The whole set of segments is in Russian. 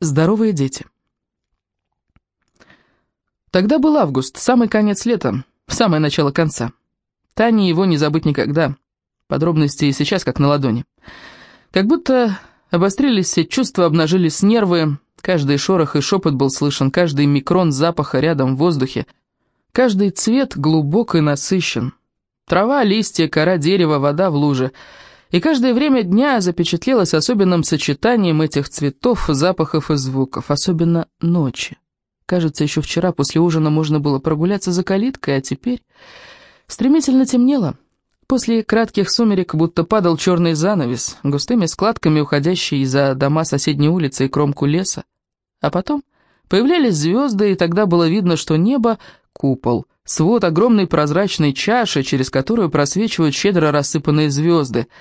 Здоровые дети. Тогда был август, самый конец лета, самое начало конца. Тане его не забыть никогда. Подробности и сейчас как на ладони. Как будто обострились все чувства, обнажились нервы, каждый шорох и шепот был слышен, каждый микрон запаха рядом в воздухе, каждый цвет глубок и насыщен. Трава, листья, кора дерева, вода в луже — и каждое время дня запечатлелось особенным сочетанием этих цветов, запахов и звуков, особенно ночи. Кажется, еще вчера после ужина можно было прогуляться за калиткой, а теперь стремительно темнело. После кратких сумерек будто падал черный занавес, густыми складками уходящий за дома соседней улицы и кромку леса. А потом появлялись звезды, и тогда было видно, что небо — купол, свод огромной прозрачной чаши, через которую просвечивают щедро рассыпанные звезды —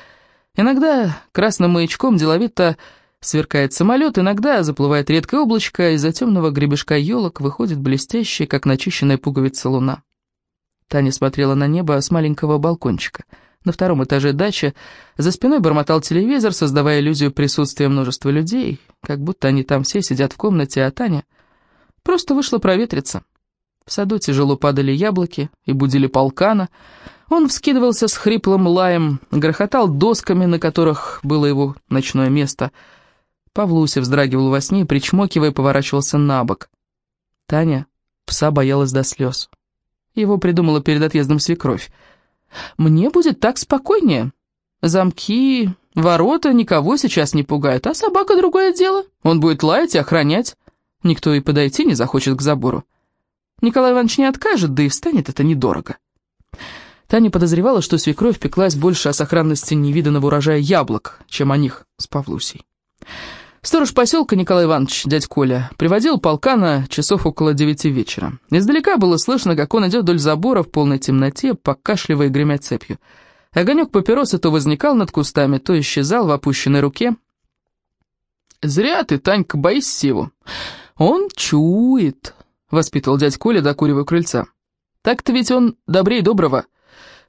Иногда красным маячком деловито сверкает самолет, иногда заплывает редкое облачко, из-за темного гребешка елок выходит блестящая, как начищенная пуговица луна. Таня смотрела на небо с маленького балкончика. На втором этаже дачи за спиной бормотал телевизор, создавая иллюзию присутствия множества людей, как будто они там все сидят в комнате, а Таня просто вышла проветриться. В саду тяжело падали яблоки и будили полкана, он вскидывался с хриплым лаем, грохотал досками, на которых было его ночное место. Павлуся вздрагивал во сне причмокивая, поворачивался на бок. Таня пса боялась до слез. Его придумала перед отъездом свекровь. «Мне будет так спокойнее. Замки, ворота никого сейчас не пугают, а собака — другое дело. Он будет лаять и охранять. Никто и подойти не захочет к забору. Николай Иванович не откажет, да и встанет это недорого». Таня подозревала, что свекровь пеклась больше о сохранности невиданного урожая яблок, чем о них с Павлусей. Сторож поселка Николай Иванович, дядь Коля, приводил полкана часов около девяти вечера. Издалека было слышно, как он идет вдоль забора в полной темноте, покашливая и гремя цепью. Огонек папиросы то возникал над кустами, то исчезал в опущенной руке. «Зря ты, Танька, боишься его. Он чует», — воспитывал дядь Коля, докуривая крыльца. «Так-то ведь он добрей доброго».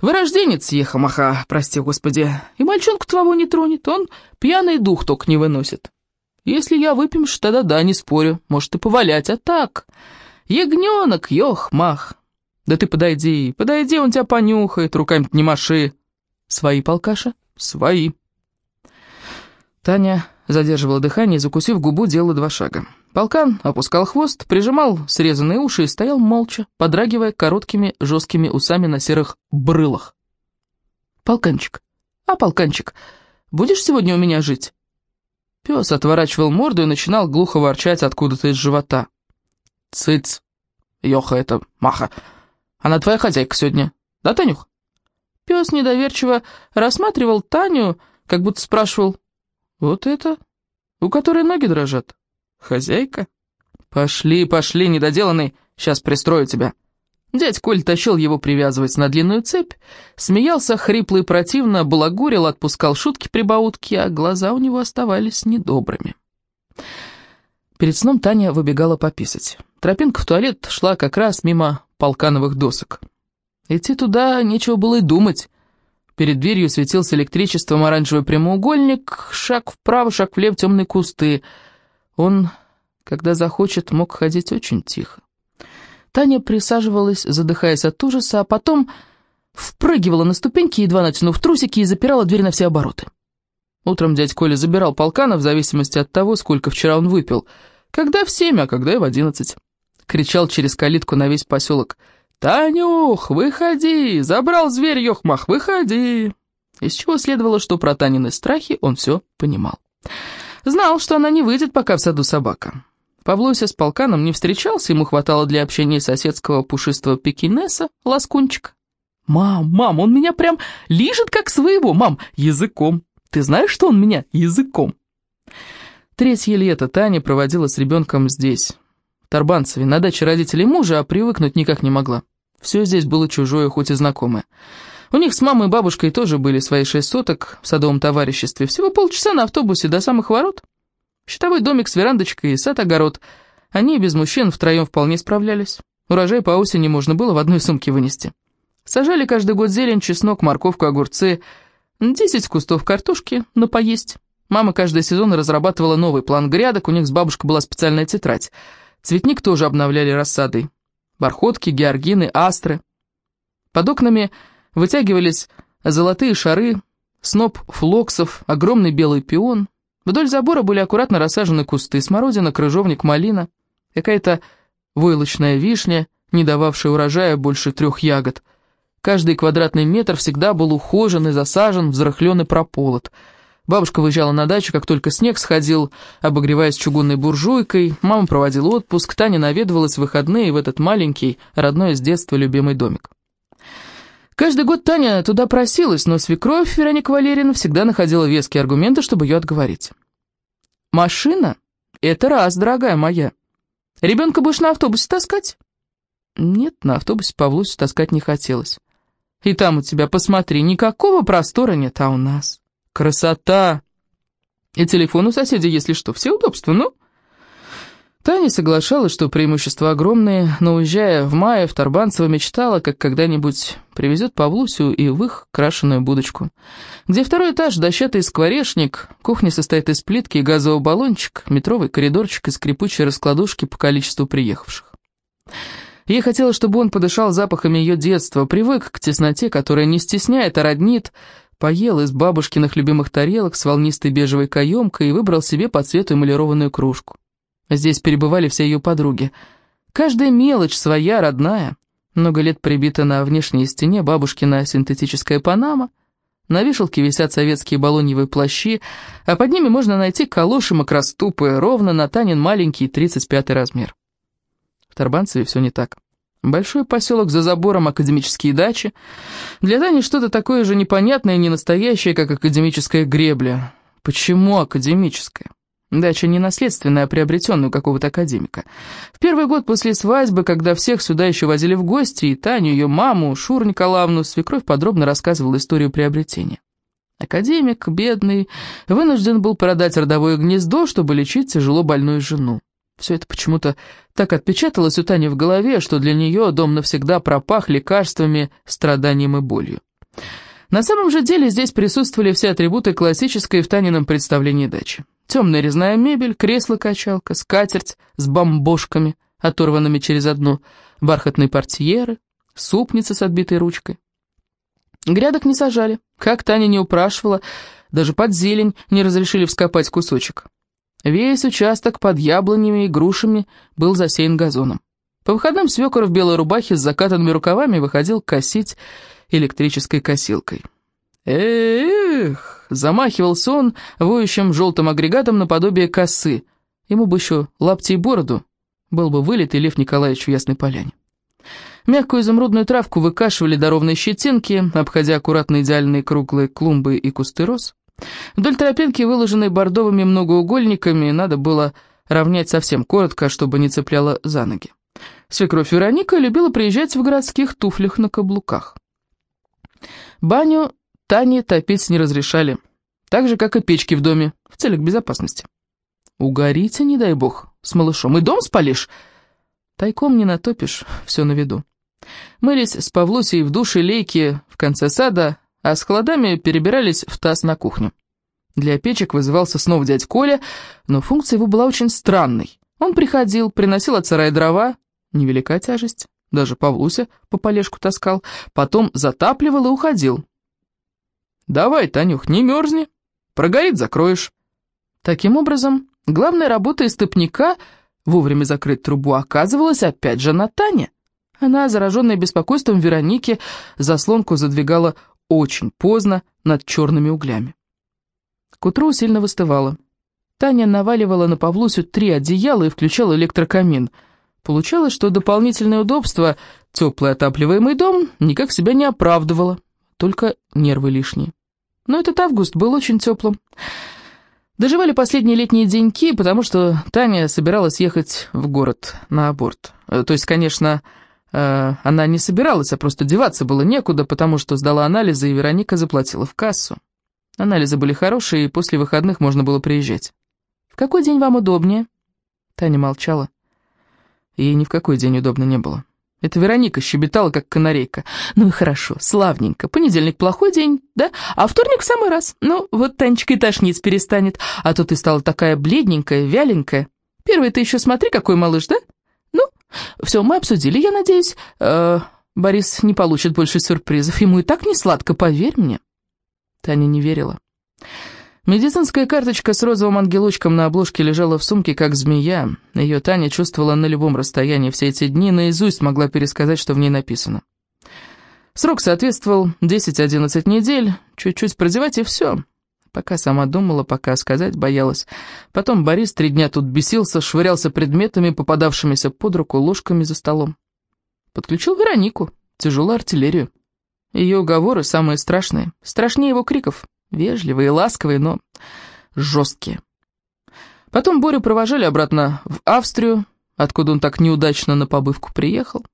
Вырожденец ехамаха, прости господи, и мальчонку твоего не тронет, он пьяный дух только не выносит. Если я выпьемшь, тогда да, не спорю, может и повалять, а так, ягненок, ёх-мах. Да ты подойди, подойди, он тебя понюхает, руками не маши. Свои, полкаша? Свои. Таня задерживала дыхание и, закусив губу, делала два шага. Полкан опускал хвост, прижимал срезанные уши и стоял молча, подрагивая короткими жесткими усами на серых брылах. «Полканчик, а, полканчик, будешь сегодня у меня жить?» Пес отворачивал морду и начинал глухо ворчать откуда-то из живота. «Цыц, Йоха это, Маха, она твоя хозяйка сегодня, да, Танюх?» Пес недоверчиво рассматривал Таню, как будто спрашивал, «Вот это, у которой ноги дрожат?» «Хозяйка?» «Пошли, пошли, недоделанный, сейчас пристрою тебя». Дядь Коль тащил его привязывать на длинную цепь, смеялся хрипло и противно, балагурил, отпускал шутки-прибаутки, а глаза у него оставались недобрыми. Перед сном Таня выбегала пописать. Тропинка в туалет шла как раз мимо полкановых досок. Идти туда нечего было и думать. Перед дверью светился электричеством оранжевый прямоугольник, шаг вправо, шаг влево, темные кусты — он, когда захочет, мог ходить очень тихо. Таня присаживалась, задыхаясь от ужаса, а потом впрыгивала на ступеньки, едва натянув трусики, и запирала дверь на все обороты. Утром дядь Коля забирал полкана в зависимости от того, сколько вчера он выпил. Когда в семь, а когда и в одиннадцать. Кричал через калитку на весь поселок. «Танюх, выходи! Забрал зверь, Йохмах, выходи!» Из чего следовало, что про Танины страхи он все понимал. Знал, что она не выйдет, пока в саду собака. Павлуся с полканом не встречался, ему хватало для общения соседского пушистого пекинеса, ласкунчика. «Мам, мам, он меня прям лижет как своего, мам, языком. Ты знаешь, что он меня языком?» Третье лето Таня проводила с ребенком здесь, в Тарбанцеве, на даче родителей мужа, а привыкнуть никак не могла. Все здесь было чужое, хоть и знакомое. У них с мамой и бабушкой тоже были свои шесть соток в садовом товариществе. Всего полчаса на автобусе до самых ворот. Щитовой домик с верандочкой и сад-огород. Они без мужчин втроем вполне справлялись. Урожай по осени можно было в одной сумке вынести. Сажали каждый год зелень, чеснок, морковку, огурцы, десять кустов картошки на поесть. Мама каждый сезон разрабатывала новый план грядок, у них с бабушкой была специальная тетрадь. Цветник тоже обновляли рассадой. Бархотки, георгины, астры. Под окнами вытягивались золотые шары, сноп флоксов, огромный белый пион. Вдоль забора были аккуратно рассажены кусты, смородина, крыжовник, малина, какая-то войлочная вишня, не дававшая урожая больше трех ягод. Каждый квадратный метр всегда был ухожен и засажен, взрыхлен и прополот — Бабушка выезжала на дачу, как только снег сходил, обогреваясь чугунной буржуйкой. Мама проводила отпуск, Таня наведывалась в выходные в этот маленький, родной с детства любимый домик. Каждый год Таня туда просилась, но свекровь Вероника Валерьевна всегда находила веские аргументы, чтобы ее отговорить. «Машина? Это раз, дорогая моя. Ребенка будешь на автобусе таскать?» Нет, на автобусе Павлусю таскать не хотелось. «И там у тебя, посмотри, никакого простора нет, а у нас...» Красота! И телефон у соседей, если что, все удобства, ну? Таня соглашалась, что преимущества огромные, но уезжая в мае в Тарбанцево мечтала, как когда-нибудь привезет Павлусю и в их крашеную будочку, где второй этаж, дощатый скворечник, кухня состоит из плитки и газового баллончик, метровый коридорчик и скрипучей раскладушки по количеству приехавших. Ей хотелось, чтобы он подышал запахами ее детства, привык к тесноте, которая не стесняет, а роднит, Поел из бабушкиных любимых тарелок с волнистой бежевой каемкой и выбрал себе по цвету эмалированную кружку. Здесь перебывали все ее подруги. Каждая мелочь своя, родная. Много лет прибита на внешней стене бабушкина синтетическая панама. На вешалке висят советские балоньевые плащи, а под ними можно найти калоши макроступы, ровно на Танин маленький 35 размер. В Тарбанцеве все не так. Большой поселок за забором академические дачи. Для Тани что-то такое же непонятное и ненастоящее, как академическая гребля. Почему академическая? Дача не наследственная, а приобретенная у какого-то академика. В первый год после свадьбы, когда всех сюда еще возили в гости, и Таню, ее маму, Шур Николаевну, свекровь подробно рассказывала историю приобретения. Академик, бедный, вынужден был продать родовое гнездо, чтобы лечить тяжело больную жену. Все это почему-то так отпечаталось у Тани в голове, что для нее дом навсегда пропах лекарствами, страданием и болью. На самом же деле здесь присутствовали все атрибуты классической в Танином представлении дачи. Темная резная мебель, кресло-качалка, скатерть с бомбошками, оторванными через одну, бархатные портьеры, супница с отбитой ручкой. Грядок не сажали, как Таня не упрашивала, даже под зелень не разрешили вскопать кусочек. Весь участок под яблонями и грушами был засеян газоном. По выходным свекор в белой рубахе с закатанными рукавами выходил косить электрической косилкой. Эх, замахивался он воющим желтым агрегатом наподобие косы. Ему бы еще лапти и бороду, был бы вылитый Лев Николаевич в Ясной Поляне. Мягкую изумрудную травку выкашивали до ровной щетинки, обходя аккуратно идеальные круглые клумбы и кусты роз. Вдоль тропинки, выложенной бордовыми многоугольниками, надо было равнять совсем коротко, чтобы не цепляло за ноги. Свекровь Вероника любила приезжать в городских туфлях на каблуках. Баню Тане топить не разрешали, так же, как и печки в доме, в целях безопасности. Угорите, не дай бог, с малышом, и дом спалишь. Тайком не натопишь, все на виду. Мылись с Павлусей в душе лейки в конце сада, а с холодами перебирались в таз на кухню. Для печек вызывался снова дядь Коля, но функция его была очень странной. Он приходил, приносил от сарая дрова, невелика тяжесть, даже Павлуся по полежку таскал, потом затапливал и уходил. «Давай, Танюх, не мерзни, прогорит, закроешь». Таким образом, главная работа истопника вовремя закрыть трубу оказывалась опять же на Тане. Она, зараженная беспокойством Вероники, заслонку задвигала очень поздно над черными углями. К утру сильно выстывало. Таня наваливала на Павлусю три одеяла и включала электрокамин. Получалось, что дополнительное удобство, теплый отапливаемый дом, никак себя не оправдывало, только нервы лишние. Но этот август был очень теплым. Доживали последние летние деньки, потому что Таня собиралась ехать в город на аборт. Э, то есть, конечно, Э, она не собиралась, а просто деваться было некуда, потому что сдала анализы, и Вероника заплатила в кассу. Анализы были хорошие, и после выходных можно было приезжать. «В какой день вам удобнее?» Таня молчала. Ей ни в какой день удобно не было. Это Вероника щебетала, как канарейка. Ну и хорошо, славненько. Понедельник плохой день, да? А вторник в самый раз. Ну, вот Танечка и тошнить перестанет. А то ты стала такая бледненькая, вяленькая. Первый ты еще смотри, какой малыш, да? Ну, все, мы обсудили, я надеюсь. Э, Борис не получит больше сюрпризов. Ему и так не сладко, поверь мне. Таня не верила. Медицинская карточка с розовым ангелочком на обложке лежала в сумке, как змея. Ее Таня чувствовала на любом расстоянии все эти дни, наизусть могла пересказать, что в ней написано. Срок соответствовал 10-11 недель, чуть-чуть продевать и все. Пока сама думала, пока сказать боялась. Потом Борис три дня тут бесился, швырялся предметами, попадавшимися под руку, ложками за столом. Подключил Веронику, тяжелую артиллерию. Ее уговоры самые страшные, страшнее его криков. Вежливые, ласковые, но жесткие. Потом Борю провожали обратно в Австрию, откуда он так неудачно на побывку приехал.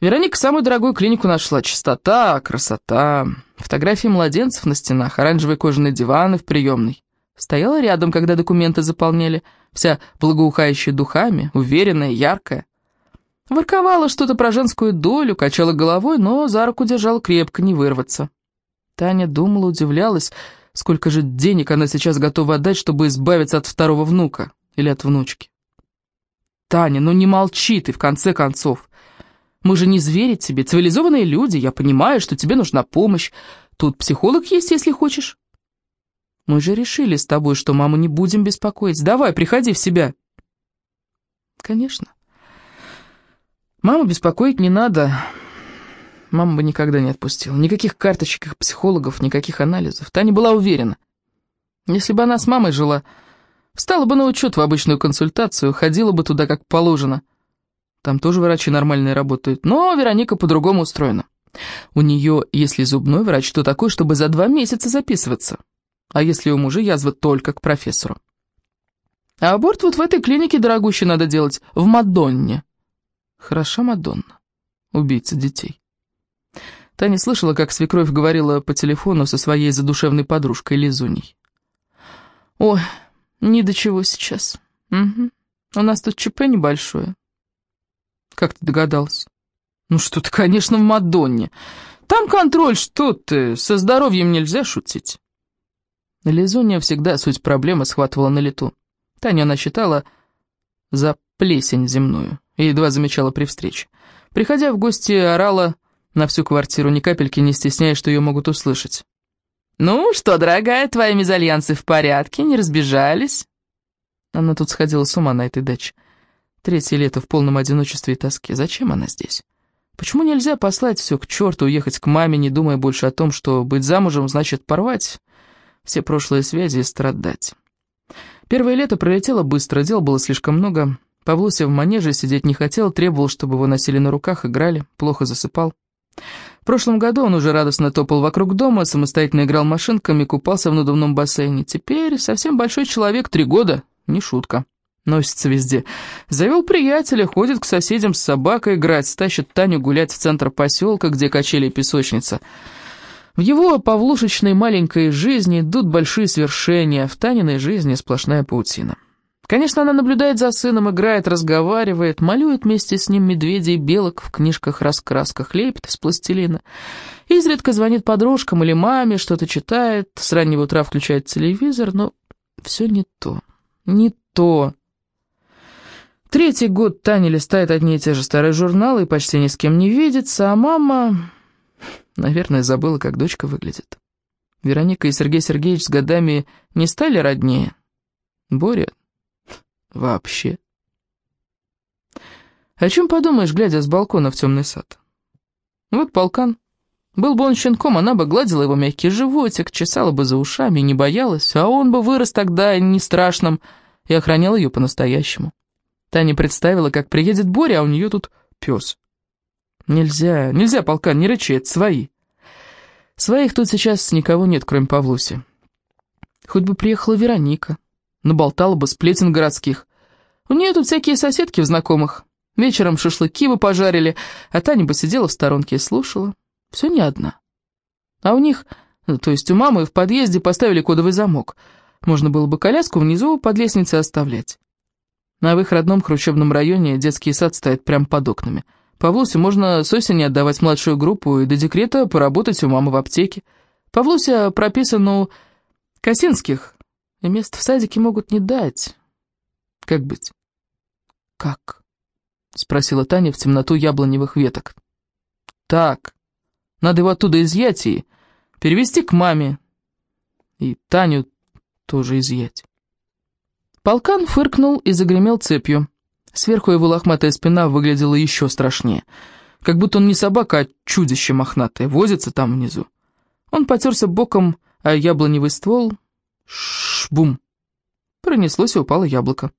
Вероника самую дорогую клинику нашла. Чистота, красота, фотографии младенцев на стенах, оранжевые кожаные диваны в приемной. Стояла рядом, когда документы заполняли, вся благоухающая духами, уверенная, яркая. Ворковала что-то про женскую долю, качала головой, но за руку держала крепко, не вырваться. Таня думала, удивлялась, сколько же денег она сейчас готова отдать, чтобы избавиться от второго внука или от внучки. «Таня, ну не молчи ты, в конце концов. Мы же не звери тебе, цивилизованные люди, я понимаю, что тебе нужна помощь. Тут психолог есть, если хочешь». «Мы же решили с тобой, что маму не будем беспокоить. Давай, приходи в себя». «Конечно. Маму беспокоить не надо». Мама бы никогда не отпустила. Никаких карточек их психологов, никаких анализов. Таня была уверена. Если бы она с мамой жила, встала бы на учет в обычную консультацию, ходила бы туда как положено. Там тоже врачи нормальные работают. Но Вероника по-другому устроена. У нее, если зубной врач, то такой, чтобы за два месяца записываться. А если у мужа язва только к профессору. А аборт вот в этой клинике дорогущий надо делать, в Мадонне. Хороша Мадонна, убийца детей. Таня слышала, как свекровь говорила по телефону со своей задушевной подружкой Лизуней. «Ой, ни до чего сейчас. Угу. У нас тут ЧП небольшое». «Как ты догадалась?» «Ну что ты, конечно, в Мадонне. Там контроль, что ты, со здоровьем нельзя шутить». Лизуня всегда суть проблемы схватывала на лету. Таня она считала за плесень земную и едва замечала при встрече. Приходя в гости, орала на всю квартиру, ни капельки не стесняясь, что ее могут услышать. «Ну что, дорогая, твои мезальянсы в порядке, не разбежались?» Она тут сходила с ума на этой даче. Третье лето в полном одиночестве и тоске. Зачем она здесь? Почему нельзя послать все к черту, уехать к маме, не думая больше о том, что быть замужем значит порвать все прошлые связи и страдать? Первое лето пролетело быстро, дел было слишком много. Павлуся в манеже сидеть не хотел, требовал, чтобы его носили на руках, играли, плохо засыпал. В прошлом году он уже радостно топал вокруг дома, самостоятельно играл машинками, купался в надувном бассейне. Теперь совсем большой человек, три года, не шутка. Носится везде. Завел приятеля, ходит к соседям с собакой играть, стащит Таню гулять в центр поселка, где качели и песочница. В его павлушечной маленькой жизни идут большие свершения, в Таниной жизни сплошная паутина. Конечно, она наблюдает за сыном, играет, разговаривает, малюет вместе с ним медведей и белок в книжках-раскрасках, лепит из пластилина. Изредка звонит подружкам или маме, что-то читает, с раннего утра включает телевизор, но все не то, не то. Третий год Таня листает одни и те же старые журналы и почти ни с кем не видится, а мама, наверное, забыла, как дочка выглядит. Вероника и Сергей Сергеевич с годами не стали роднее. Боря Вообще. О чем подумаешь, глядя с балкона в темный сад? Вот полкан. Был бы он щенком, она бы гладила его мягкий животик, чесала бы за ушами, не боялась, а он бы вырос тогда не страшным и охранял ее по-настоящему. Таня представила, как приедет Боря, а у нее тут пес. Нельзя, нельзя, полкан, не рычи, это свои. Своих тут сейчас никого нет, кроме Павлуси. Хоть бы приехала Вероника, наболтала бы сплетен городских. У нее тут всякие соседки в знакомых. Вечером шашлыки бы пожарили, а Таня бы сидела в сторонке и слушала. Все не одна. А у них, то есть у мамы, в подъезде поставили кодовый замок. Можно было бы коляску внизу под лестницей оставлять. А в их родном хрущебном районе детский сад стоит прямо под окнами. Павлусе можно с осени отдавать младшую группу и до декрета поработать у мамы в аптеке. Павлуся прописан у Косинских, и место в садике могут не дать. Как быть? Как? Спросила Таня в темноту яблоневых веток. Так, надо его оттуда изъять и перевести к маме. И Таню тоже изъять. Полкан фыркнул и загремел цепью. Сверху его лохматая спина выглядела еще страшнее. Как будто он не собака, а чудище мохнатое, возится там внизу. Он потерся боком, а яблоневый ствол... Шбум! Пронеслось и упало яблоко.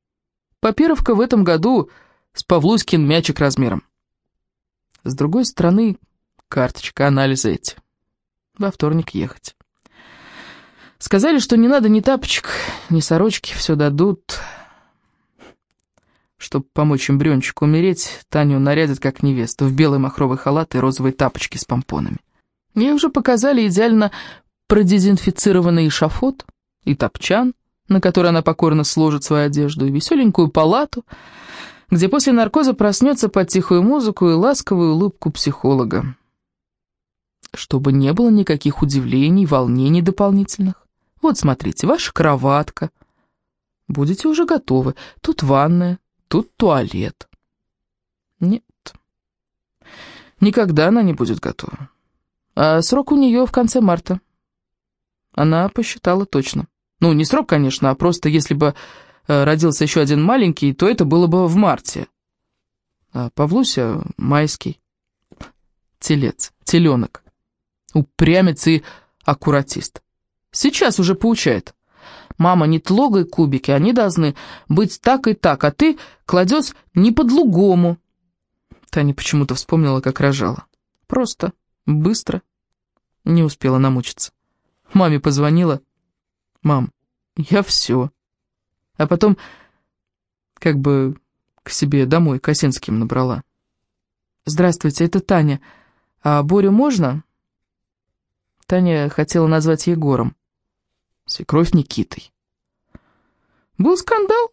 Попировка в этом году с Павлуськин мячик размером. С другой стороны, карточка, анализа эти. Во вторник ехать. Сказали, что не надо ни тапочек, ни сорочки, все дадут. Чтобы помочь эмбриончику умереть, Таню нарядят как невесту в белый махровый халат и розовые тапочки с помпонами. Ей уже показали идеально продезинфицированный шафот и топчан, на который она покорно сложит свою одежду, и веселенькую палату, где после наркоза проснется под тихую музыку и ласковую улыбку психолога. Чтобы не было никаких удивлений, волнений дополнительных. Вот смотрите, ваша кроватка. Будете уже готовы. Тут ванная, тут туалет. Нет, никогда она не будет готова. А срок у нее в конце марта. Она посчитала точно. Ну, не срок, конечно, а просто если бы э, родился еще один маленький, то это было бы в марте. А Павлуся майский. Телец, теленок. Упрямец и аккуратист. Сейчас уже поучает. Мама, не тлогай кубики, они должны быть так и так, а ты кладешь не по-другому. Таня почему-то вспомнила, как рожала. Просто, быстро. Не успела намучиться. Маме позвонила. «Мам, я все». А потом как бы к себе домой к Осинским набрала. «Здравствуйте, это Таня. А Борю можно?» Таня хотела назвать Егором. Свекровь Никитой. Был скандал.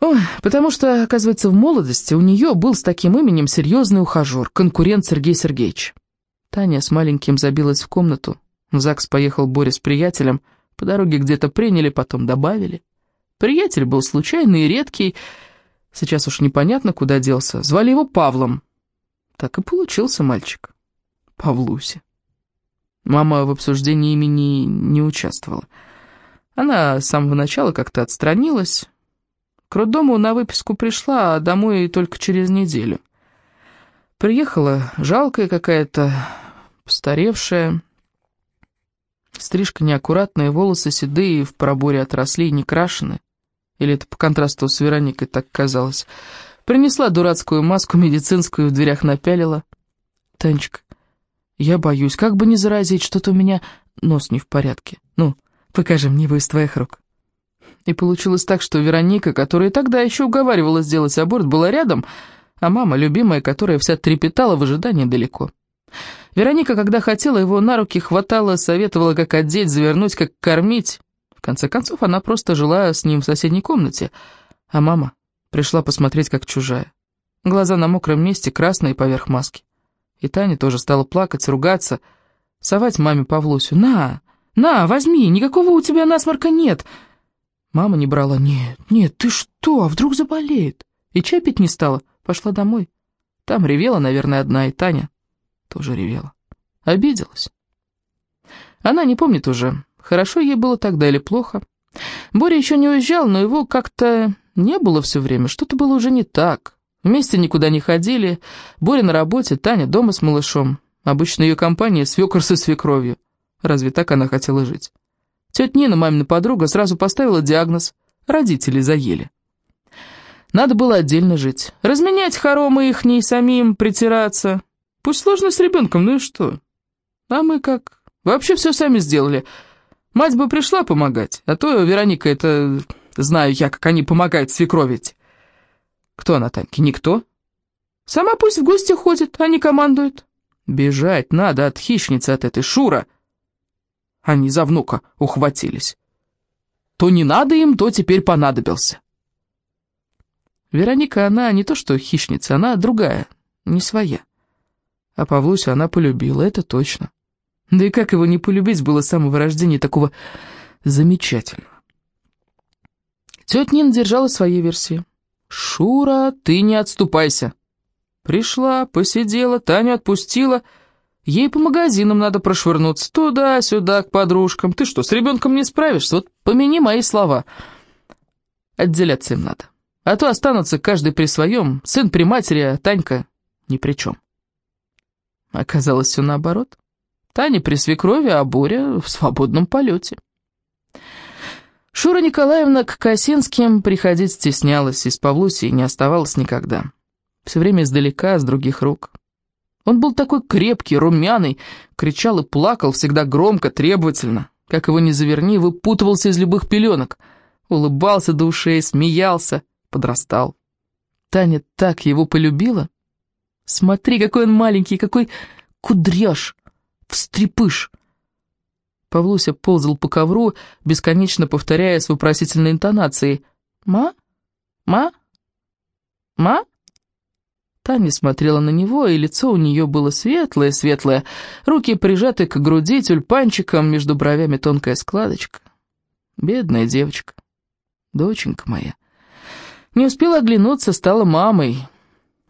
Ой, потому что, оказывается, в молодости у нее был с таким именем серьезный ухажер, конкурент Сергей Сергеевич. Таня с маленьким забилась в комнату. В ЗАГС поехал Боря с приятелем. По дороге где-то приняли, потом добавили. Приятель был случайный и редкий. Сейчас уж непонятно, куда делся. Звали его Павлом. Так и получился мальчик. Павлуся. Мама в обсуждении имени не участвовала. Она с самого начала как-то отстранилась. К роддому на выписку пришла, а домой только через неделю. Приехала жалкая какая-то, постаревшая. Стрижка неаккуратная, волосы седые, в проборе отросли, не крашены. Или это по контрасту с Вероникой так казалось. Принесла дурацкую маску медицинскую, в дверях напялила. «Танечка, я боюсь, как бы не заразить, что-то у меня нос не в порядке. Ну, покажи мне его из твоих рук». И получилось так, что Вероника, которая тогда еще уговаривала сделать аборт, была рядом, а мама, любимая, которая вся трепетала в ожидании далеко. Вероника, когда хотела его на руки, хватала, советовала, как одеть, завернуть, как кормить. В конце концов, она просто жила с ним в соседней комнате, а мама пришла посмотреть, как чужая. Глаза на мокром месте, красные поверх маски. И Таня тоже стала плакать, ругаться, совать маме Павлусю. «На, на, возьми, никакого у тебя насморка нет!» Мама не брала. «Нет, нет, ты что, а вдруг заболеет?» И чай пить не стала, пошла домой. Там ревела, наверное, одна, и Таня тоже ревела. Обиделась. Она не помнит уже, хорошо ей было тогда или плохо. Боря еще не уезжал, но его как-то не было все время, что-то было уже не так. Вместе никуда не ходили, Боря на работе, Таня дома с малышом. Обычно ее компания свекор со свекровью. Разве так она хотела жить? Тетя Нина, мамина подруга, сразу поставила диагноз. Родители заели. Надо было отдельно жить. Разменять хоромы их, самим притираться. Пусть сложно с ребенком, ну и что? А мы как? Вообще все сами сделали. Мать бы пришла помогать, а то Вероника это... Знаю я, как они помогают свекровить. Кто она, Таньки? Никто. Сама пусть в гости ходит, а не командует. Бежать надо от хищницы от этой Шура. Они за внука ухватились. То не надо им, то теперь понадобился. Вероника, она не то что хищница, она другая, не своя. А Павлусю она полюбила, это точно. Да и как его не полюбить было с самого рождения такого замечательного. Тетя Нина держала свои версии. «Шура, ты не отступайся!» Пришла, посидела, Таню отпустила. Ей по магазинам надо прошвырнуться, туда-сюда, к подружкам. Ты что, с ребенком не справишься? Вот помяни мои слова. Отделяться им надо. А то останутся каждый при своем, сын при матери, а Танька ни при чем. Оказалось все наоборот. Таня при свекрови, а Боря в свободном полете. Шура Николаевна к Косинским приходить стеснялась, из Павлусии не оставалась никогда. Все время издалека, с других рук. Он был такой крепкий, румяный, кричал и плакал всегда громко, требовательно. Как его ни заверни, выпутывался из любых пеленок. Улыбался до ушей, смеялся, подрастал. Таня так его полюбила. Смотри, какой он маленький, какой кудряш, встрепыш. Павлуся ползал по ковру, бесконечно повторяя с вопросительной интонацией «Ма? Ма? Ма?» Таня смотрела на него, и лицо у нее было светлое-светлое, руки прижаты к груди тюльпанчиком, между бровями тонкая складочка. Бедная девочка, доченька моя. Не успела оглянуться, стала мамой.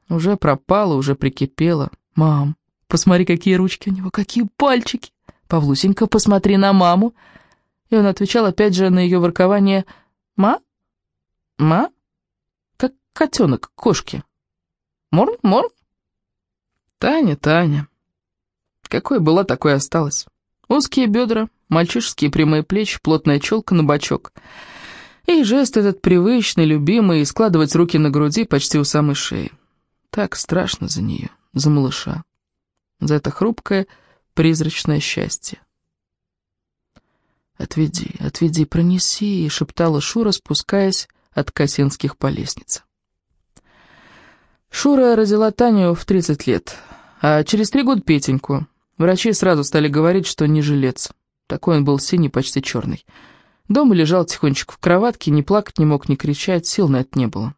Уже пропала, уже прикипела. Мам, посмотри, какие ручки у него, какие пальчики. Павлусенька, посмотри на маму. И он отвечал опять же на ее воркование «Ма? Ма?» Как котенок кошки. Мор, мор. Таня, Таня. Какой была, такой осталась. Узкие бедра, мальчишеские прямые плечи, плотная челка на бочок. И жест этот привычный, любимый, складывать руки на груди почти у самой шеи. Так страшно за нее, за малыша. За это хрупкое, призрачное счастье. «Отведи, отведи, пронеси», — шептала Шура, спускаясь от Косинских по лестнице. Шура родила Таню в 30 лет, а через три года Петеньку. Врачи сразу стали говорить, что не жилец. Такой он был синий, почти черный. Дома лежал тихонечко в кроватке, не плакать не мог, не кричать, сил на это не было.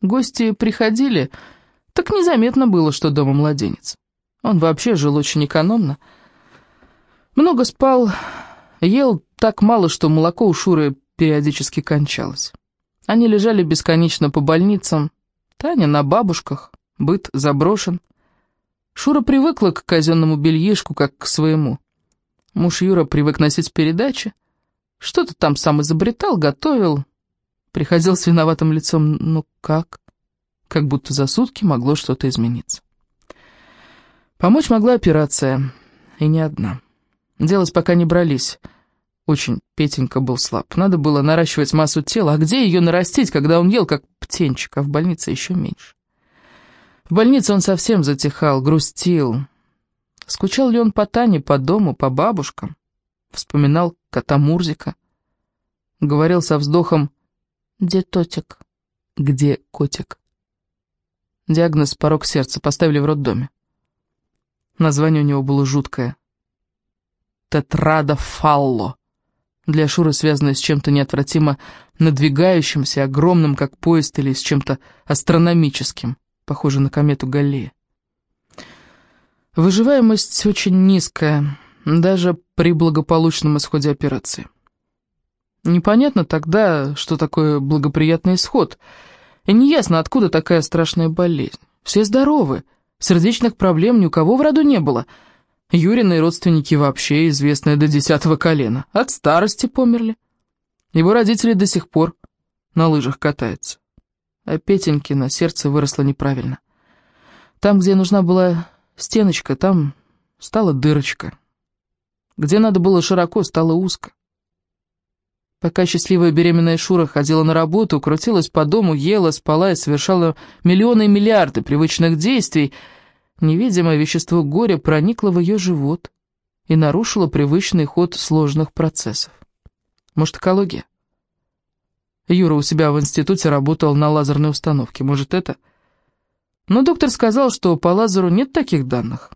Гости приходили, так незаметно было, что дома младенец. Он вообще жил очень экономно. Много спал, ел так мало, что молоко у Шуры периодически кончалось. Они лежали бесконечно по больницам, Таня на бабушках, быт заброшен. Шура привыкла к казенному бельишку, как к своему. Муж Юра привык носить передачи. Что-то там сам изобретал, готовил. Приходил с виноватым лицом, ну как? Как будто за сутки могло что-то измениться. Помочь могла операция, и не одна. Делать пока не брались. Очень Петенька был слаб. Надо было наращивать массу тела. А где ее нарастить, когда он ел, как птенчик, а в больнице еще меньше? В больнице он совсем затихал, грустил. Скучал ли он по Тане, по дому, по бабушкам? Вспоминал кота Мурзика. Говорил со вздохом «Где Тотик?» «Где котик?» Диагноз «порог сердца» поставили в роддоме. Название у него было жуткое. Тетрадофалло для Шуры связанное с чем-то неотвратимо надвигающимся, огромным, как поезд, или с чем-то астрономическим, похоже на комету Галлея. Выживаемость очень низкая, даже при благополучном исходе операции. Непонятно тогда, что такое благоприятный исход, и неясно, откуда такая страшная болезнь. Все здоровы, сердечных проблем ни у кого в роду не было — Юрины родственники вообще известные до десятого колена. От старости померли. Его родители до сих пор на лыжах катаются. А Петеньке на сердце выросло неправильно. Там, где нужна была стеночка, там стала дырочка. Где надо было широко, стало узко. Пока счастливая беременная Шура ходила на работу, крутилась по дому, ела, спала и совершала миллионы и миллиарды привычных действий — Невидимое вещество горя проникло в ее живот и нарушило привычный ход сложных процессов. Может, экология? Юра у себя в институте работал на лазерной установке. Может, это? Но доктор сказал, что по лазеру нет таких данных.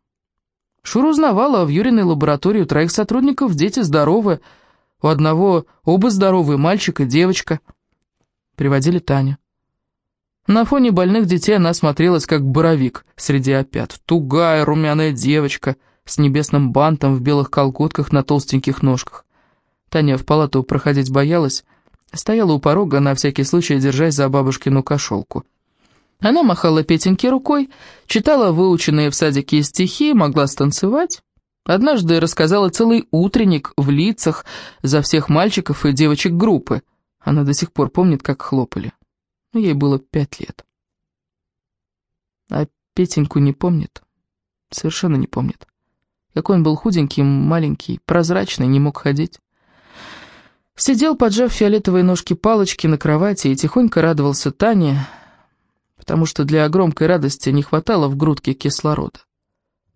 Шура узнавала, в Юриной лаборатории у троих сотрудников дети здоровы, у одного оба здоровые, мальчик и девочка. Приводили Таню. На фоне больных детей она смотрелась как боровик среди опят. Тугая румяная девочка с небесным бантом в белых колготках на толстеньких ножках. Таня в палату проходить боялась, стояла у порога, на всякий случай держась за бабушкину кошелку. Она махала Петеньке рукой, читала выученные в садике стихи, могла станцевать. Однажды рассказала целый утренник в лицах за всех мальчиков и девочек группы. Она до сих пор помнит, как хлопали. Но ей было пять лет. А Петеньку не помнит. Совершенно не помнит. Какой он был худенький, маленький, прозрачный, не мог ходить. Сидел, поджав фиолетовые ножки палочки на кровати и тихонько радовался Тане, потому что для громкой радости не хватало в грудке кислорода.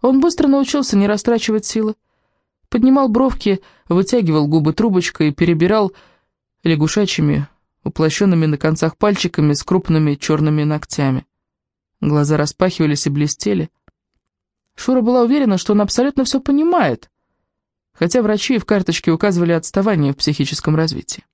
Он быстро научился не растрачивать силы. Поднимал бровки, вытягивал губы трубочкой перебирал лягушачьими, уплощенными на концах пальчиками с крупными черными ногтями. Глаза распахивались и блестели. Шура была уверена, что он абсолютно все понимает, хотя врачи в карточке указывали отставание в психическом развитии.